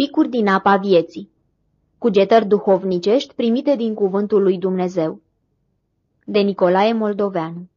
Picuri din apa vieții. Cugetări duhovnicești primite din cuvântul lui Dumnezeu. De Nicolae Moldoveanu.